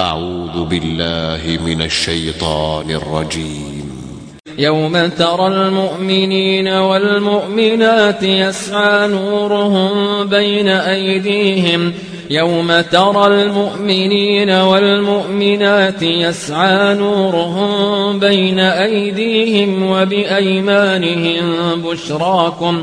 أعوذ بالله من الشيطان الرجيم. يوم ترى المؤمنين والمؤمنات يسعى نورهم بين أيديهم. يوم ترى المؤمنين والمؤمنات يسعى نورهم بين أيديهم وبأيمانهم بشراكم.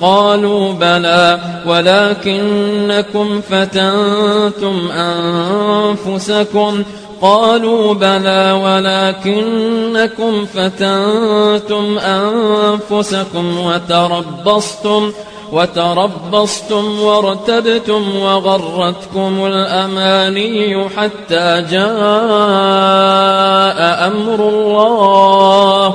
قالوا بلى ولكنكم فتنتم أنفسكم. قالوا بلى ولكنكم فتنتم أنفسكم وتربصتم وتربصتم وارتبتم وغرتكم الأماني حتى جاء أمر الله.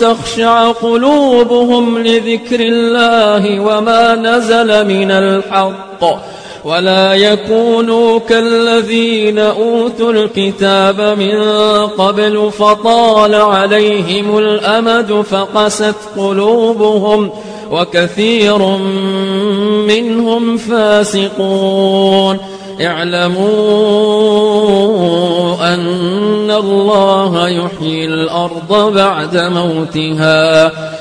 تخشع قلوبهم لذكر الله وما نزل من الحق ولا يكونوا كالذين أوتوا الكتاب من قبل فطال عليهم الأمد فقست قلوبهم وكثير منهم فاسقون اعلموا أن الله يحيي الأرض بعد موتها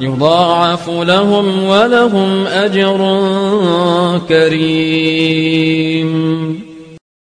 يضاعف لهم ولهم أجر كريم.